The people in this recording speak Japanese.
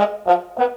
ha ha ha